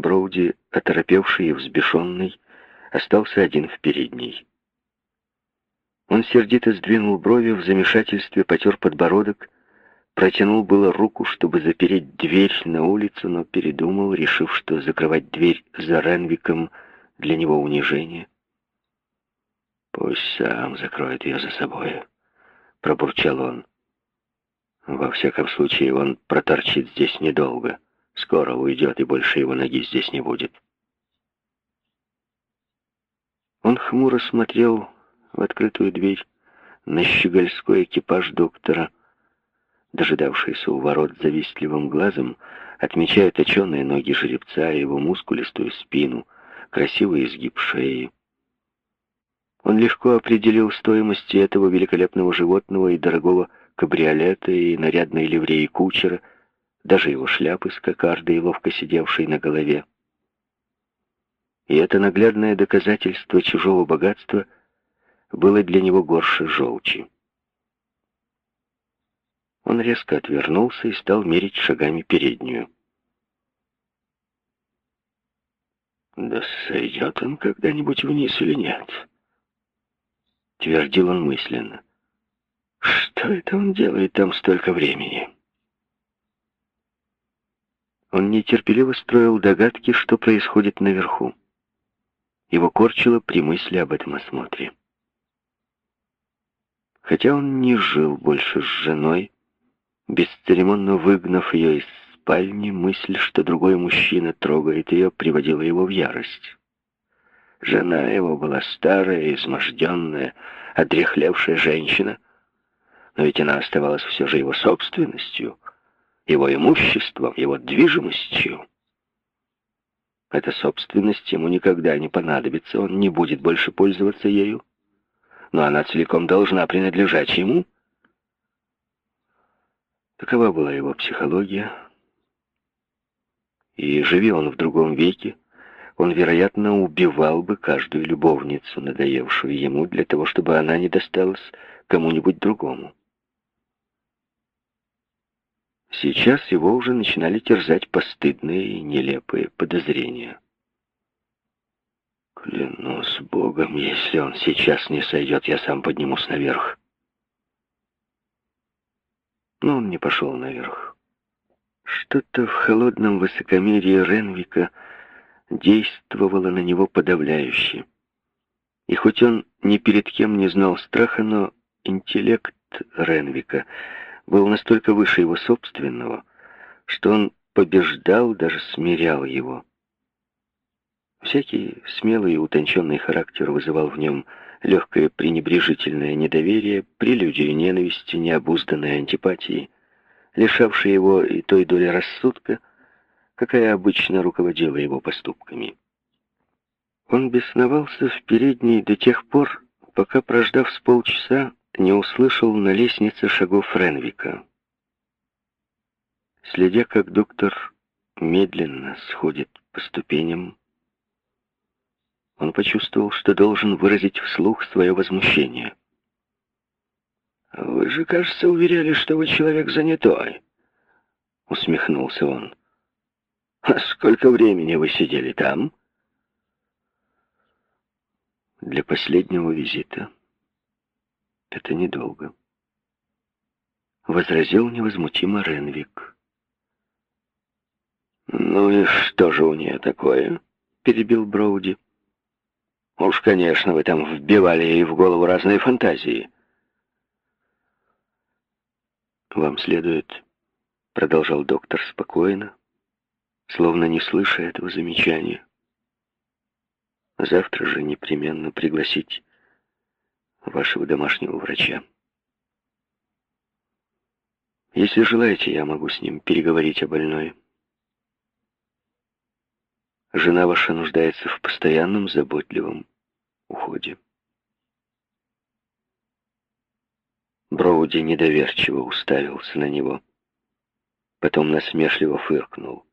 Броуди, оторопевший и взбешенный, остался один в передней. Он сердито сдвинул брови, в замешательстве потер подбородок, протянул было руку, чтобы запереть дверь на улицу, но передумал, решив, что закрывать дверь за Ренвиком для него унижение. «Пусть сам закроет ее за собой», — пробурчал он. «Во всяком случае, он проторчит здесь недолго. Скоро уйдет, и больше его ноги здесь не будет». Он хмуро смотрел в открытую дверь на щегольской экипаж доктора, дожидавшийся у ворот завистливым глазом, отмечая точеные ноги жеребца и его мускулистую спину, красивый изгиб шеи. Он легко определил стоимости этого великолепного животного и дорогого кабриолета, и нарядной ливреи кучера, даже его шляпы с кокардой, ловко сидевшей на голове. И это наглядное доказательство чужого богатства — было для него горше желчи. Он резко отвернулся и стал мерить шагами переднюю. «Да сойдет он когда-нибудь вниз или нет?» Твердил он мысленно. «Что это он делает там столько времени?» Он нетерпеливо строил догадки, что происходит наверху. Его корчило при мысли об этом осмотре. Хотя он не жил больше с женой, бесцеремонно выгнав ее из спальни, мысль, что другой мужчина трогает ее, приводила его в ярость. Жена его была старая, изможденная, отрехлевшая женщина, но ведь она оставалась все же его собственностью, его имуществом, его движимостью. Эта собственность ему никогда не понадобится, он не будет больше пользоваться ею но она целиком должна принадлежать ему. Такова была его психология. И живи он в другом веке, он, вероятно, убивал бы каждую любовницу, надоевшую ему, для того, чтобы она не досталась кому-нибудь другому. Сейчас его уже начинали терзать постыдные и нелепые подозрения. Клянусь Богом, если он сейчас не сойдет, я сам поднимусь наверх. Но он не пошел наверх. Что-то в холодном высокомерии Ренвика действовало на него подавляюще. И хоть он ни перед кем не знал страха, но интеллект Ренвика был настолько выше его собственного, что он побеждал, даже смирял его. Всякий смелый и утонченный характер вызывал в нем легкое пренебрежительное недоверие, прелюдию ненависти, необузданной антипатии, лишавшей его и той доли рассудка, какая обычно руководила его поступками. Он бесновался в передней до тех пор, пока, прождав с полчаса, не услышал на лестнице шагов Френвика. Следя, как доктор медленно сходит по ступеням, он почувствовал, что должен выразить вслух свое возмущение. «Вы же, кажется, уверяли, что вы человек занятой», — усмехнулся он. «А сколько времени вы сидели там?» «Для последнего визита. Это недолго», — возразил невозмутимо Ренвик. «Ну и что же у нее такое?» — перебил Броуди. Уж, конечно, вы там вбивали ей в голову разные фантазии. Вам следует, продолжал доктор спокойно, словно не слыша этого замечания, завтра же непременно пригласить вашего домашнего врача. Если желаете, я могу с ним переговорить о больной. Жена ваша нуждается в постоянном заботливом уходе. Броуди недоверчиво уставился на него. Потом насмешливо фыркнул.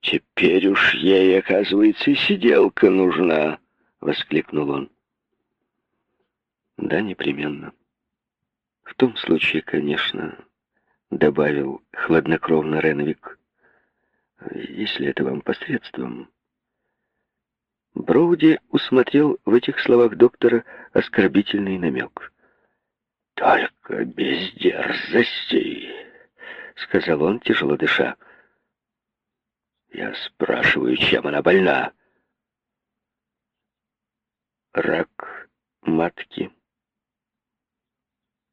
«Теперь уж ей, оказывается, сиделка нужна!» — воскликнул он. «Да, непременно. В том случае, конечно, — добавил хладнокровно Ренвик, если это вам посредством. Броуди усмотрел в этих словах доктора оскорбительный намек. «Только без дерзостей», — сказал он, тяжело дыша. «Я спрашиваю, чем она больна?» «Рак матки,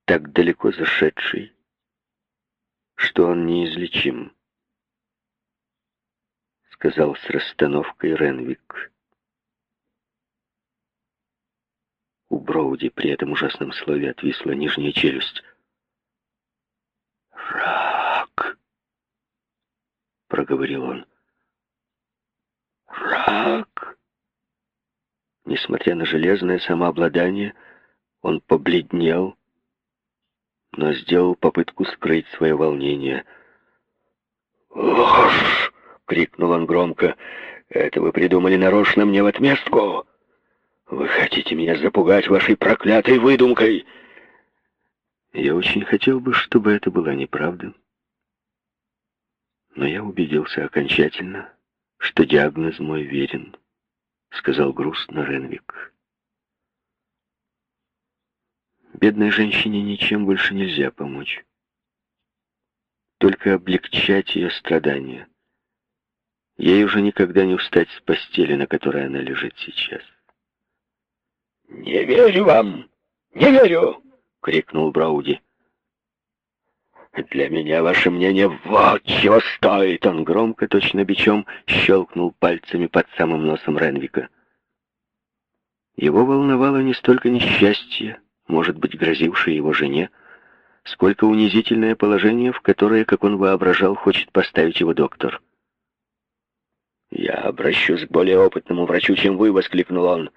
так далеко зашедший, что он неизлечим», — сказал с расстановкой Ренвик. У Броуди при этом ужасном слове отвисла нижняя челюсть. «Рак!» — проговорил он. «Рак!» Несмотря на железное самообладание, он побледнел, но сделал попытку скрыть свое волнение. «Ложь!» — крикнул он громко. «Это вы придумали нарочно мне в отместку!» Вы хотите меня запугать вашей проклятой выдумкой? Я очень хотел бы, чтобы это была неправда. Но я убедился окончательно, что диагноз мой верен, сказал грустно Ренвик. Бедной женщине ничем больше нельзя помочь. Только облегчать ее страдания. Ей уже никогда не встать с постели, на которой она лежит сейчас. «Не верю вам! Не верю!» — крикнул Брауди. «Для меня ваше мнение вот чего стоит!» Он громко, точно бичом, щелкнул пальцами под самым носом Ренвика. Его волновало не столько несчастье, может быть, грозившее его жене, сколько унизительное положение, в которое, как он воображал, хочет поставить его доктор. «Я обращусь к более опытному врачу, чем вы!» — воскликнул он.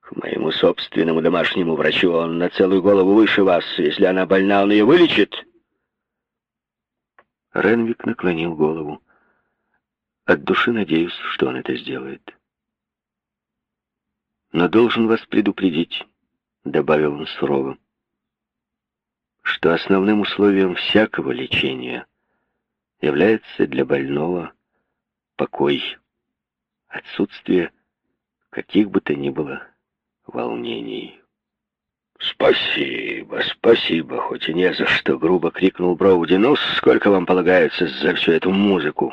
К моему собственному домашнему врачу он на целую голову выше вас. Если она больна, он ее вылечит. Ренвик наклонил голову. От души надеюсь, что он это сделает. Но должен вас предупредить, добавил он сурово, что основным условием всякого лечения является для больного покой, отсутствие каких бы то ни было волнений. «Спасибо, спасибо, хоть и не за что!» — грубо крикнул Броуди. «Ну, сколько вам полагается за всю эту музыку?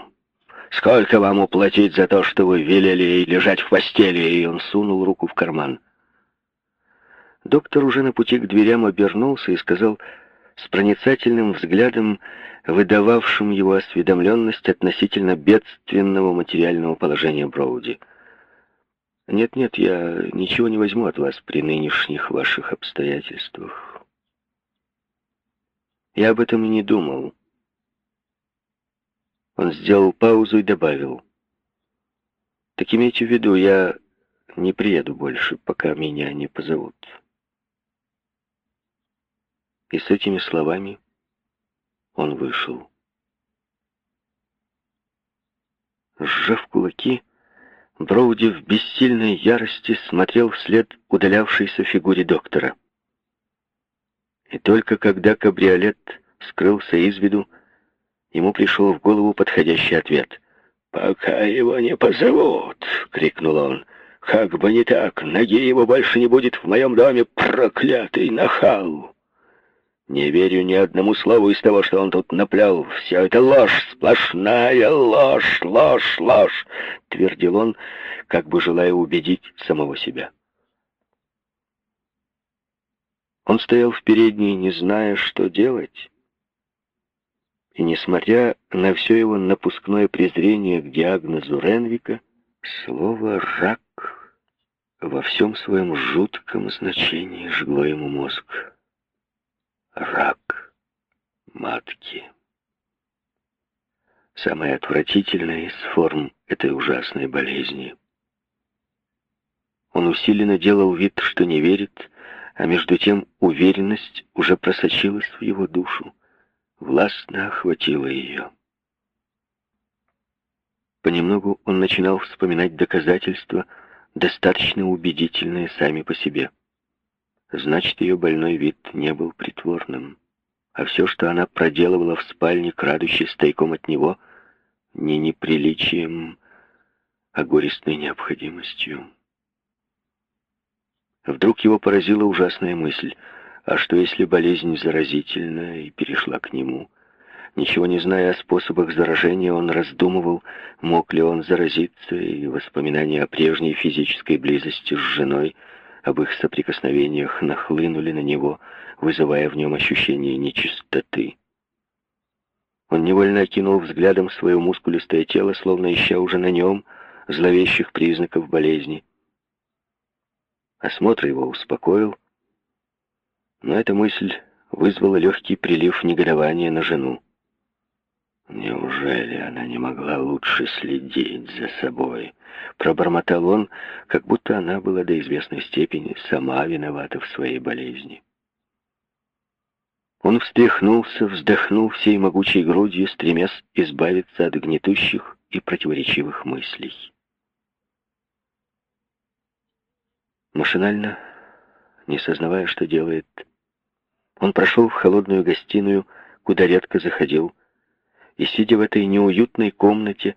Сколько вам уплатить за то, что вы велели ей лежать в постели?» И он сунул руку в карман. Доктор уже на пути к дверям обернулся и сказал с проницательным взглядом, выдававшим его осведомленность относительно бедственного материального положения Броуди — нет-нет, я ничего не возьму от вас при нынешних ваших обстоятельствах. Я об этом и не думал. Он сделал паузу и добавил. Так имейте в виду, я не приеду больше, пока меня не позовут. И с этими словами он вышел. Сжав кулаки, Броуди в бессильной ярости смотрел вслед удалявшейся фигуре доктора. И только когда кабриолет скрылся из виду, ему пришел в голову подходящий ответ. «Пока его не позовут!» — крикнул он. «Как бы не так, ноги его больше не будет в моем доме, проклятый нахал!» Не верю ни одному слову из того, что он тут наплял. Все это ложь, сплошная ложь, ложь, ложь, — твердил он, как бы желая убедить самого себя. Он стоял в передней, не зная, что делать. И, несмотря на все его напускное презрение к диагнозу Ренвика, слово «рак» во всем своем жутком значении жгло ему мозг рак матки. Самая отвратительная из форм этой ужасной болезни. Он усиленно делал вид, что не верит, а между тем уверенность уже просочилась в его душу, властно охватила ее. Понемногу он начинал вспоминать доказательства, достаточно убедительные сами по себе. Значит, ее больной вид не был притворным. А все, что она проделывала в спальне, крадущей тайком от него, не неприличием, а горестной необходимостью. Вдруг его поразила ужасная мысль, а что если болезнь заразительна и перешла к нему? Ничего не зная о способах заражения, он раздумывал, мог ли он заразиться, и воспоминания о прежней физической близости с женой, об их соприкосновениях нахлынули на него, вызывая в нем ощущение нечистоты. Он невольно окинул взглядом свое мускулистое тело, словно ища уже на нем зловещих признаков болезни. Осмотр его успокоил, но эта мысль вызвала легкий прилив негодования на жену. Неужели она не могла лучше следить за собой? Пробормотал он, как будто она была до известной степени сама виновата в своей болезни. Он встряхнулся, вздохнул всей могучей грудью, стремясь избавиться от гнетущих и противоречивых мыслей. Машинально, не сознавая, что делает, он прошел в холодную гостиную, куда редко заходил, и, сидя в этой неуютной комнате,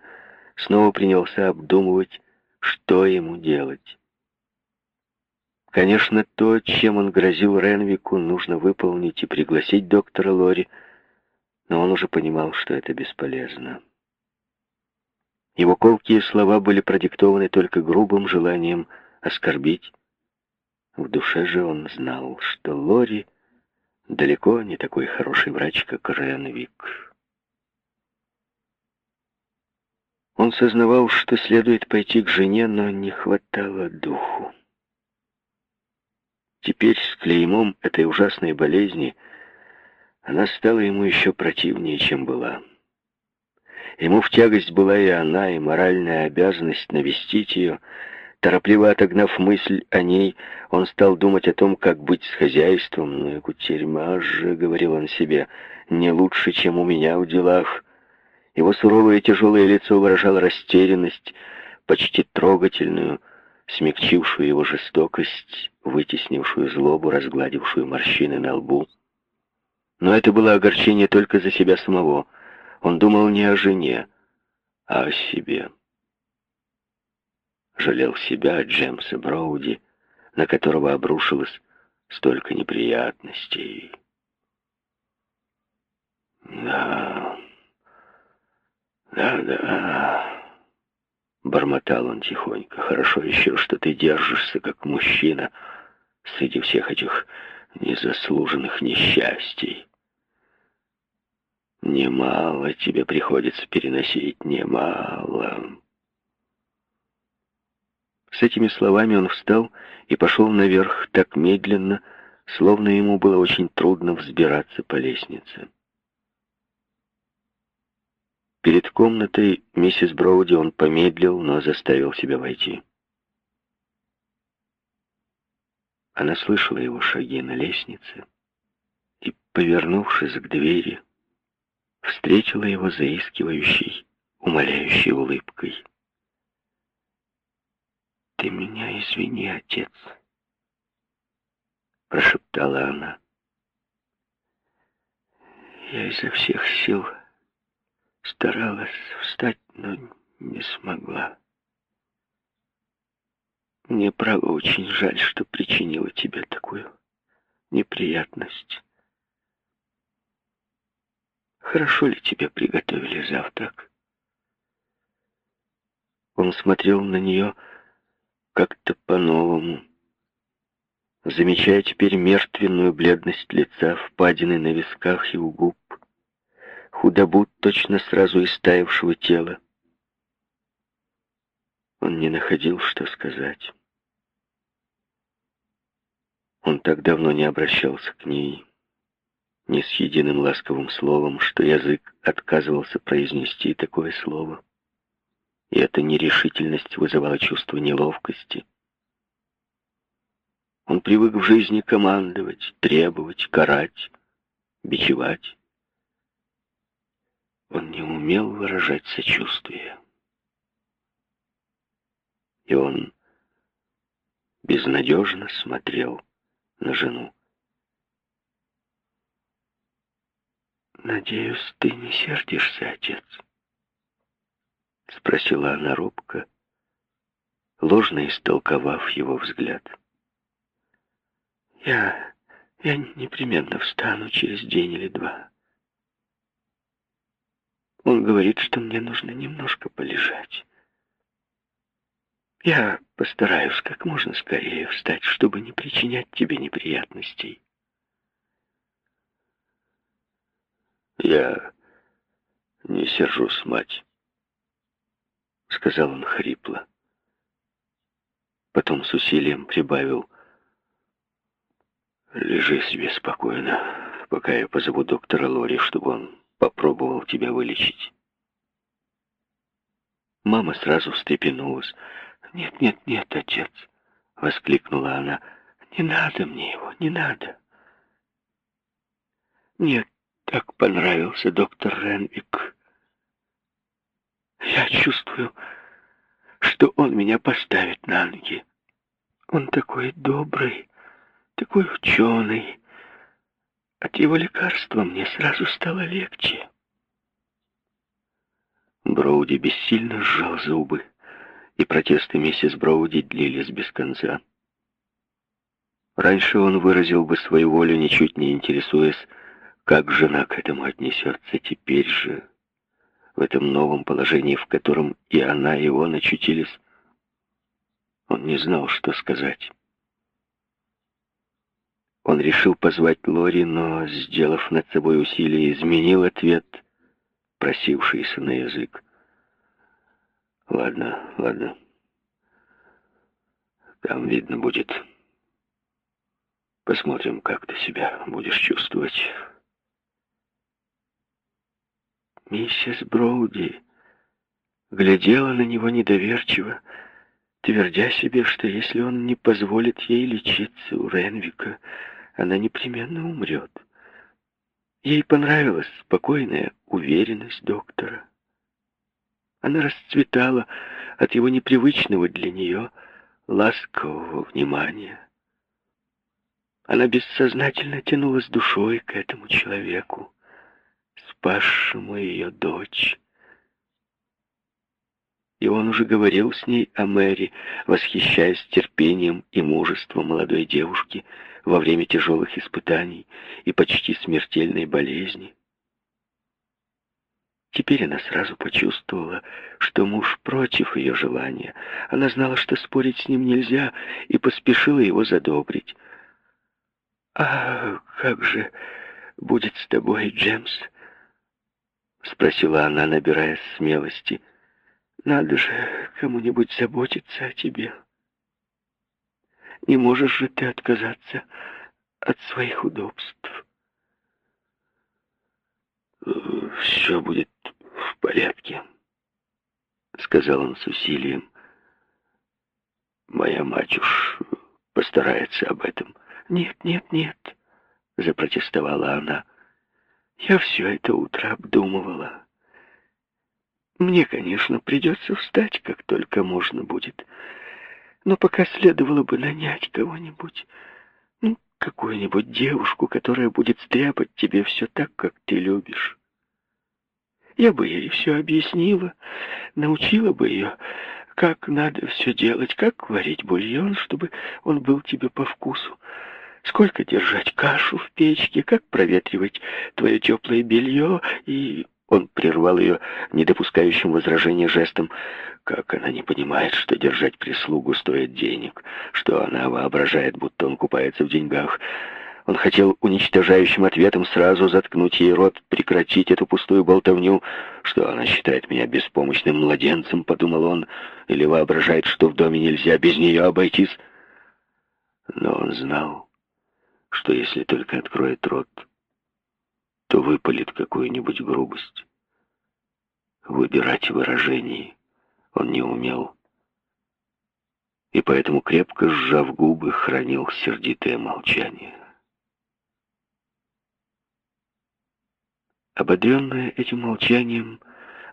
снова принялся обдумывать, что ему делать. Конечно, то, чем он грозил Ренвику, нужно выполнить и пригласить доктора Лори, но он уже понимал, что это бесполезно. Его колкие слова были продиктованы только грубым желанием оскорбить. В душе же он знал, что Лори далеко не такой хороший врач, как Ренвик. Он сознавал, что следует пойти к жене, но не хватало духу. Теперь с клеймом этой ужасной болезни она стала ему еще противнее, чем была. Ему в тягость была и она, и моральная обязанность навестить ее — Торопливо отогнав мысль о ней, он стал думать о том, как быть с хозяйством. «Ну и кутерьма же», — говорил он себе, — «не лучше, чем у меня в делах». Его суровое тяжелое лицо выражало растерянность, почти трогательную, смягчившую его жестокость, вытеснившую злобу, разгладившую морщины на лбу. Но это было огорчение только за себя самого. Он думал не о жене, а о себе жалел себя, Джемса Броуди, на которого обрушилось столько неприятностей. «Да, да, да», — бормотал он тихонько, — «хорошо еще, что ты держишься как мужчина среди всех этих незаслуженных несчастий. Немало тебе приходится переносить, немало». С этими словами он встал и пошел наверх так медленно, словно ему было очень трудно взбираться по лестнице. Перед комнатой миссис Броуди он помедлил, но заставил себя войти. Она слышала его шаги на лестнице и, повернувшись к двери, встретила его заискивающей, умоляющей улыбкой. «Ты меня извини, отец», — прошептала она. Я изо всех сил старалась встать, но не смогла. Мне, право, очень жаль, что причинила тебе такую неприятность. Хорошо ли тебе приготовили завтрак? Он смотрел на нее, как-то по-новому. Замечая теперь мертвенную бледность лица, впадины на висках и у губ, худобу точно сразу истаившего тела. Он не находил, что сказать. Он так давно не обращался к ней, ни с единым ласковым словом, что язык отказывался произнести такое слово и эта нерешительность вызывала чувство неловкости. Он привык в жизни командовать, требовать, карать, бичевать. Он не умел выражать сочувствие. И он безнадежно смотрел на жену. «Надеюсь, ты не сердишься, отец?» — спросила она робко, ложно истолковав его взгляд. «Я... я непременно встану через день или два. Он говорит, что мне нужно немножко полежать. Я постараюсь как можно скорее встать, чтобы не причинять тебе неприятностей. Я не сержусь, мать, сказал он хрипло. Потом с усилием прибавил. Лежи себе спокойно, пока я позову доктора Лори, чтобы он попробовал тебя вылечить. Мама сразу встрепенулась. «Нет, нет, нет, отец!» — воскликнула она. «Не надо мне его, не надо!» Мне так понравился доктор Ренвик. Я чувствую, что он меня поставит на ноги. Он такой добрый, такой ученый. От его лекарства мне сразу стало легче. Броуди бессильно сжал зубы и протесты миссис Броуди длились без конца. Раньше он выразил бы свою волю, ничуть не интересуясь, как жена к этому отнесется. Теперь же, в этом новом положении, в котором и она, и он очутились, он не знал, что сказать. Он решил позвать Лори, но, сделав над собой усилие, изменил ответ, просившийся на язык. Ладно, ладно. Там видно будет. Посмотрим, как ты себя будешь чувствовать. Миссис Броуди глядела на него недоверчиво, твердя себе, что если он не позволит ей лечиться у Ренвика, она непременно умрет. Ей понравилась спокойная уверенность доктора. Она расцветала от его непривычного для нее ласкового внимания. Она бессознательно тянулась душой к этому человеку, спасшему ее дочь. И он уже говорил с ней о Мэри, восхищаясь терпением и мужеством молодой девушки во время тяжелых испытаний и почти смертельной болезни. Теперь она сразу почувствовала, что муж против ее желания. Она знала, что спорить с ним нельзя, и поспешила его задобрить. «А как же будет с тобой, Джемс?» — спросила она, набираясь смелости. «Надо же кому-нибудь заботиться о тебе. Не можешь же ты отказаться от своих удобств». «Все будет в порядке», — сказал он с усилием. «Моя мать уж постарается об этом». «Нет, нет, нет», — запротестовала она. «Я все это утро обдумывала. Мне, конечно, придется встать, как только можно будет, но пока следовало бы нанять кого-нибудь, ну, какую-нибудь девушку, которая будет стряпать тебе все так, как ты любишь. Я бы ей все объяснила, научила бы ее, как надо все делать, как варить бульон, чтобы он был тебе по вкусу, сколько держать кашу в печке, как проветривать твое теплое белье, и он прервал ее недопускающим возражения жестом, как она не понимает, что держать прислугу стоит денег, что она воображает, будто он купается в деньгах, он хотел уничтожающим ответом сразу заткнуть ей рот, прекратить эту пустую болтовню, что она считает меня беспомощным младенцем, подумал он, или воображает, что в доме нельзя без нее обойтись. Но он знал, что если только откроет рот, то выпалит какую-нибудь грубость. Выбирать выражений он не умел, и поэтому, крепко сжав губы, хранил сердитое молчание. Ободренная этим молчанием,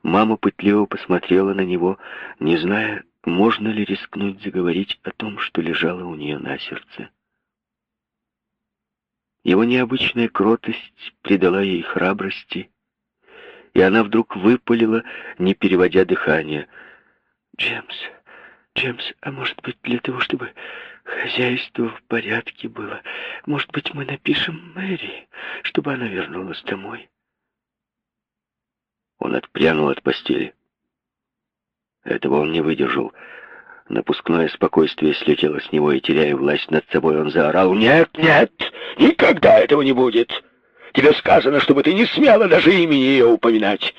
мама пытливо посмотрела на него, не зная, можно ли рискнуть заговорить о том, что лежало у нее на сердце. Его необычная кротость придала ей храбрости, и она вдруг выпалила, не переводя дыхание. «Джемс, Джемс, а может быть для того, чтобы хозяйство в порядке было, может быть мы напишем Мэри, чтобы она вернулась домой?» Он отпрянул от постели. Этого он не выдержал. Напускное спокойствие слетело с него, и, теряя власть над собой, он заорал «Нет, нет, никогда этого не будет! Тебе сказано, чтобы ты не смела даже имени ее упоминать!»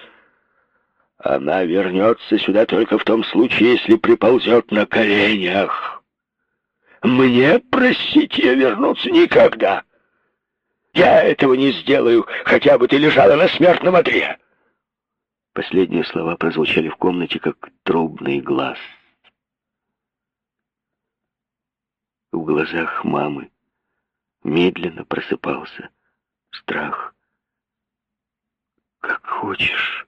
Она вернется сюда только в том случае, если приползет на коленях. Мне просить ее вернуться никогда. Я этого не сделаю, хотя бы ты лежала на смертном одре. Последние слова прозвучали в комнате, как трубный глаз. В глазах мамы медленно просыпался страх. «Как хочешь,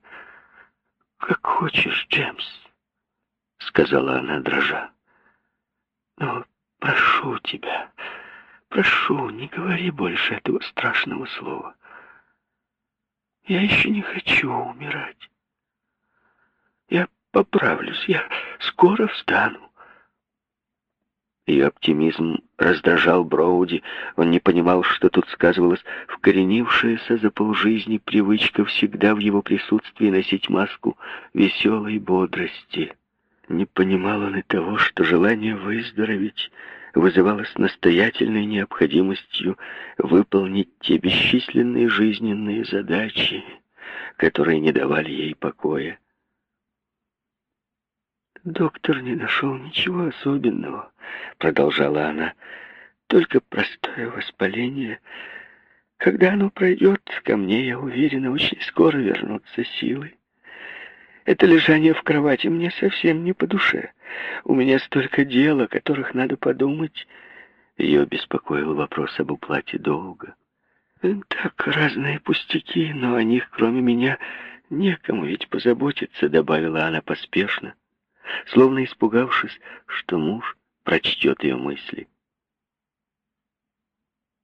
как хочешь, Джемс», — сказала она, дрожа. «Но прошу тебя, прошу, не говори больше этого страшного слова. Я еще не хочу умирать. Я поправлюсь, я скоро встану. Ее оптимизм раздражал Броуди. Он не понимал, что тут сказывалось вкоренившаяся за полжизни привычка всегда в его присутствии носить маску веселой бодрости. Не понимал он и того, что желание выздороветь вызывалось настоятельной необходимостью выполнить те бесчисленные жизненные задачи, которые не давали ей покоя. «Доктор не нашел ничего особенного», — продолжала она. «Только простое воспаление. Когда оно пройдет, ко мне, я уверена, очень скоро вернутся силы. Это лежание в кровати мне совсем не по душе. У меня столько дел, о которых надо подумать». Ее беспокоил вопрос об уплате долга. «Так, разные пустяки, но о них, кроме меня, некому ведь позаботиться», — добавила она поспешно словно испугавшись, что муж прочтет ее мысли.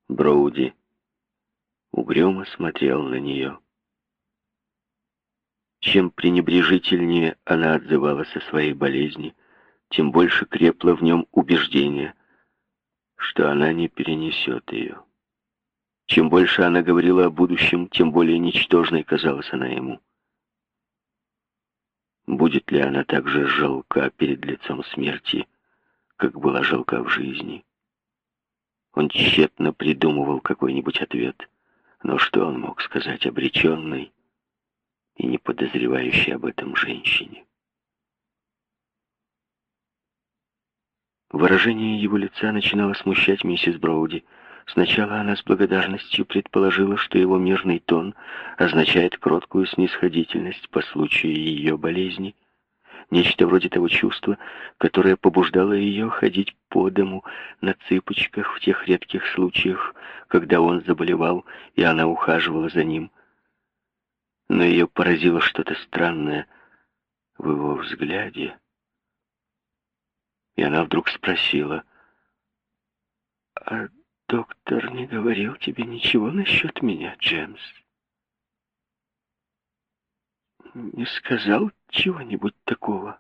Броуди угрюмо смотрел на нее. Чем пренебрежительнее она отзывалась о своей болезни, тем больше крепло в нем убеждение, что она не перенесет ее. Чем больше она говорила о будущем, тем более ничтожной казалась она ему. Будет ли она так же жалка перед лицом смерти, как была жалка в жизни? Он тщетно придумывал какой-нибудь ответ, но что он мог сказать обреченной и не подозревающей об этом женщине? Выражение его лица начинало смущать миссис Броуди, Сначала она с благодарностью предположила, что его мирный тон означает кроткую снисходительность по случаю ее болезни, нечто вроде того чувства, которое побуждало ее ходить по дому на цыпочках в тех редких случаях, когда он заболевал, и она ухаживала за ним. Но ее поразило что-то странное в его взгляде, и она вдруг спросила, «А доктор не говорил тебе ничего насчет меня, Джеймс? Не сказал чего-нибудь такого,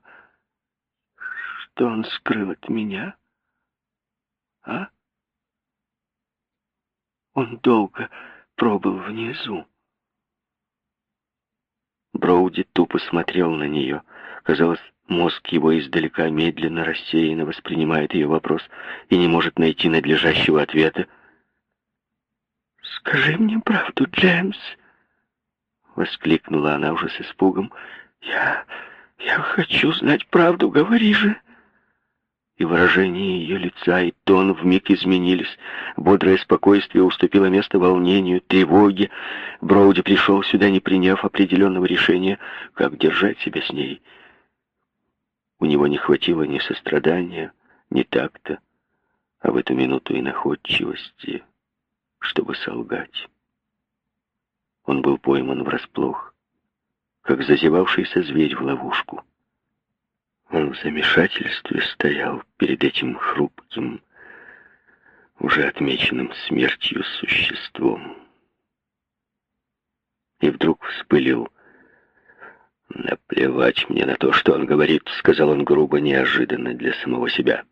что он скрыл от меня? А? Он долго пробыл внизу. Броуди тупо смотрел на нее. Казалось, Мозг его издалека медленно, рассеянно воспринимает ее вопрос и не может найти надлежащего ответа. «Скажи мне правду, Джеймс!» Воскликнула она уже с испугом. «Я... я хочу знать правду, говори же!» И выражение ее лица и тон вмиг изменились. Бодрое спокойствие уступило место волнению, тревоге. Броуди пришел сюда, не приняв определенного решения, как держать себя с ней. У него не хватило ни сострадания, ни такта, а в эту минуту и находчивости, чтобы солгать. Он был пойман врасплох, как зазевавшийся зверь в ловушку. Он в замешательстве стоял перед этим хрупким, уже отмеченным смертью существом. И вдруг вспылил «Наплевать мне на то, что он говорит», — сказал он грубо, неожиданно для самого себя.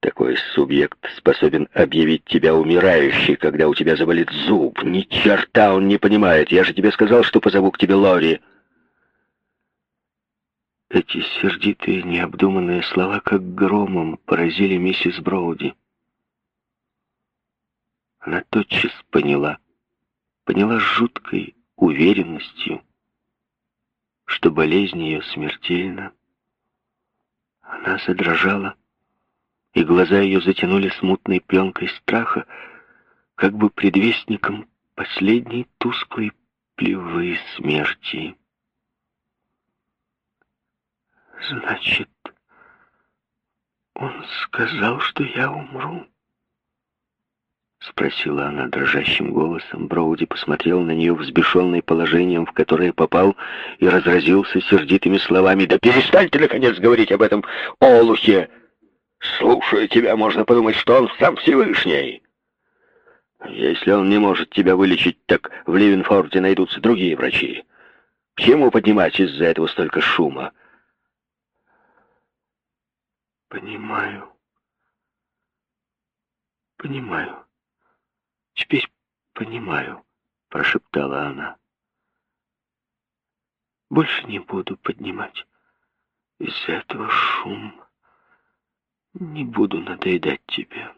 «Такой субъект способен объявить тебя умирающей, когда у тебя заболит зуб. Ни черта он не понимает. Я же тебе сказал, что позову к тебе Лори». Эти сердитые, необдуманные слова, как громом, поразили миссис Броуди. Она тотчас поняла, поняла с жуткой уверенностью, что болезнь ее смертельна. Она задрожала, и глаза ее затянули смутной пленкой страха, как бы предвестником последней тусклой плевы смерти. Значит, он сказал, что я умру? Спросила она дрожащим голосом. Броуди посмотрел на нее взбешенный положением, в которое попал, и разразился сердитыми словами. «Да перестаньте, наконец, говорить об этом олухе! Слушая тебя, можно подумать, что он сам Всевышний!» «Если он не может тебя вылечить, так в Ливенфорте найдутся другие врачи. К чему поднимать из-за этого столько шума?» «Понимаю. Понимаю. Теперь понимаю», — прошептала она. «Больше не буду поднимать из-за этого шум. Не буду надоедать тебе».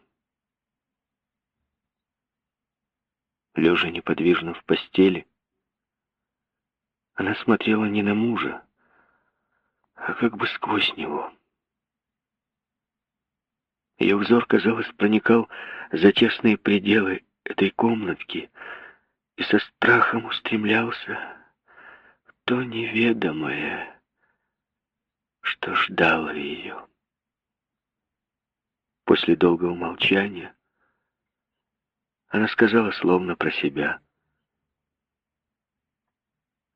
Лежа неподвижно в постели, она смотрела не на мужа, а как бы сквозь него. Ее взор, казалось, проникал за тесные пределы этой комнатки и со страхом устремлялся в то неведомое, что ждало ее. После долгого молчания она сказала словно про себя.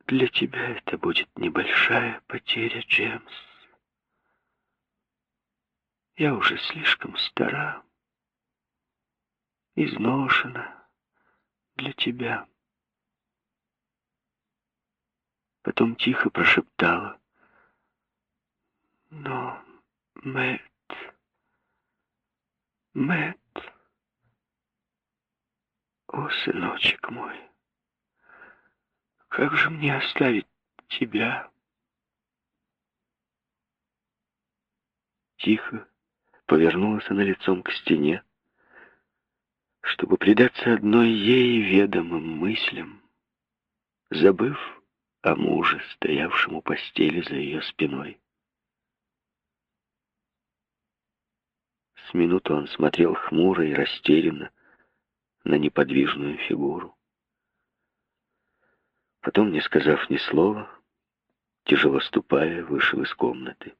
«Для тебя это будет небольшая потеря, Джеймс. Я уже слишком стара, изношена для тебя. Потом тихо прошептала. Но, Мэтт, Мэтт, о, сыночек мой, как же мне оставить тебя? Тихо повернулась она лицом к стене, чтобы предаться одной ей ведомым мыслям, забыв о муже, стоявшем у постели за ее спиной. С минуту он смотрел хмуро и растерянно на неподвижную фигуру. Потом, не сказав ни слова, тяжело ступая, вышел из комнаты.